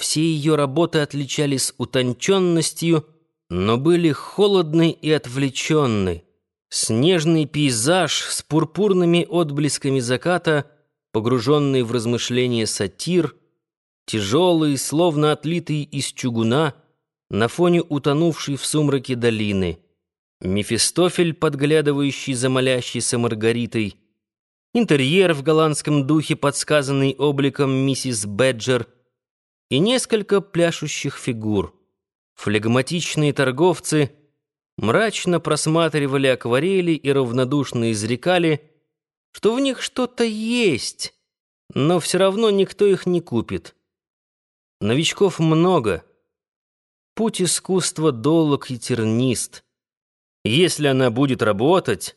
все ее работы отличались утонченностью, но были холодны и отвлеченны. Снежный пейзаж с пурпурными отблесками заката, погруженный в размышления сатир, тяжелый, словно отлитый из чугуна, на фоне утонувшей в сумраке долины. Мефистофель, подглядывающий за молящейся Маргаритой, интерьер в голландском духе, подсказанный обликом миссис Бэджер, и несколько пляшущих фигур. Флегматичные торговцы мрачно просматривали акварели и равнодушно изрекали, что в них что-то есть, но все равно никто их не купит. Новичков много. Путь искусства долг и тернист. Если она будет работать,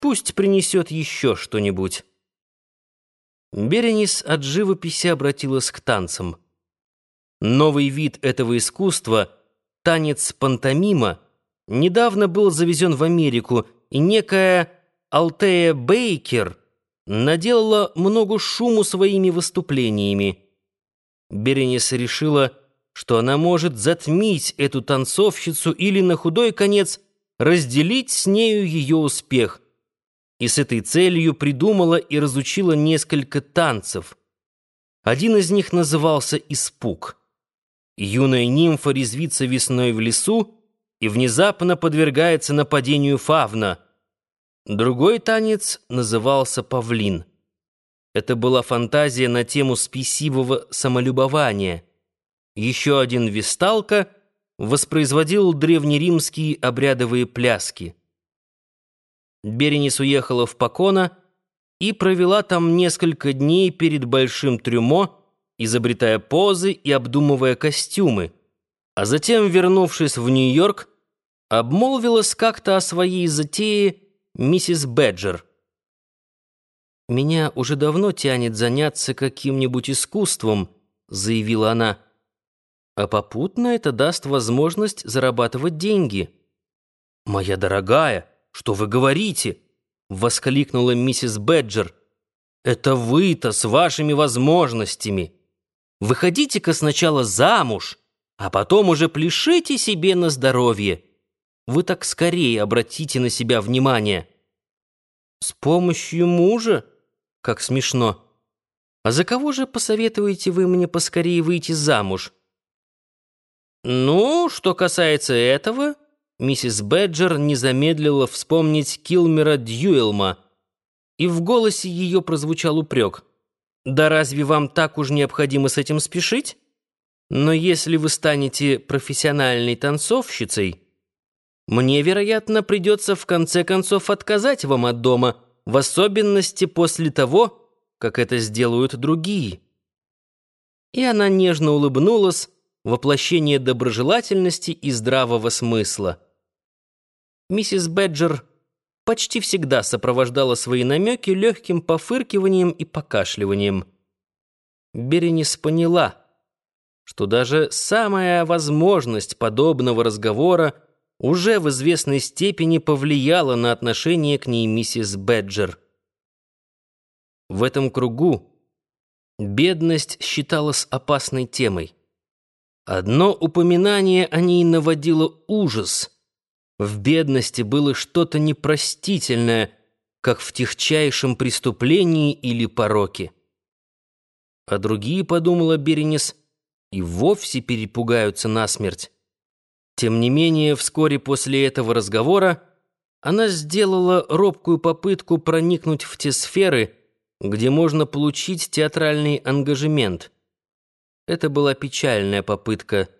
пусть принесет еще что-нибудь. Беренис от живописи обратилась к танцам. Новый вид этого искусства, танец пантомима, недавно был завезен в Америку, и некая Алтея Бейкер наделала много шуму своими выступлениями. Беренис решила, что она может затмить эту танцовщицу или на худой конец разделить с нею ее успех. И с этой целью придумала и разучила несколько танцев. Один из них назывался «Испуг». Юная нимфа резвится весной в лесу и внезапно подвергается нападению фавна. Другой танец назывался «Павлин». Это была фантазия на тему спесивого самолюбования. Еще один «Висталка» воспроизводил древнеримские обрядовые пляски. Беренис уехала в Покона и провела там несколько дней перед Большим Трюмо, изобретая позы и обдумывая костюмы, а затем, вернувшись в Нью-Йорк, обмолвилась как-то о своей затее миссис Бэджер. «Меня уже давно тянет заняться каким-нибудь искусством», — заявила она. «А попутно это даст возможность зарабатывать деньги». «Моя дорогая, что вы говорите?» — воскликнула миссис Бэджер. «Это вы-то с вашими возможностями». Выходите-ка сначала замуж, а потом уже пляшите себе на здоровье. Вы так скорее обратите на себя внимание. С помощью мужа? Как смешно. А за кого же посоветуете вы мне поскорее выйти замуж? Ну, что касается этого, миссис Бэджер не замедлила вспомнить Килмера Дьюэлма, и в голосе ее прозвучал упрек — да разве вам так уж необходимо с этим спешить? Но если вы станете профессиональной танцовщицей, мне, вероятно, придется в конце концов отказать вам от дома, в особенности после того, как это сделают другие». И она нежно улыбнулась, воплощение доброжелательности и здравого смысла. Миссис Бэджер почти всегда сопровождала свои намеки легким пофыркиванием и покашливанием. Беренис поняла, что даже самая возможность подобного разговора уже в известной степени повлияла на отношение к ней миссис Бэджер. В этом кругу бедность считалась опасной темой. Одно упоминание о ней наводило ужас — в бедности было что-то непростительное, как в тихчайшем преступлении или пороке. А другие, подумала Беренис, и вовсе перепугаются насмерть. Тем не менее, вскоре после этого разговора она сделала робкую попытку проникнуть в те сферы, где можно получить театральный ангажемент. Это была печальная попытка –